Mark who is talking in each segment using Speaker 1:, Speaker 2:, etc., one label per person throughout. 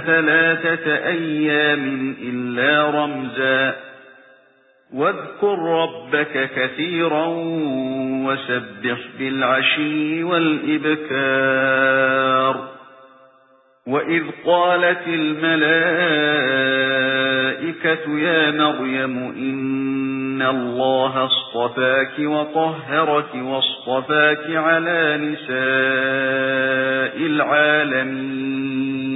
Speaker 1: ثلاثة أيام إلا رمزا. واذكر ربك كثيرا وسبح بالعشي والإبكار. وإذ قالت الملائكة يا مريم إن الله اصطفاك وطهرك واصطفاك على نساء العالمين.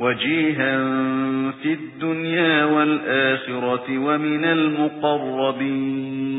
Speaker 1: وجيها في الدنيا والآخرة ومن المقربين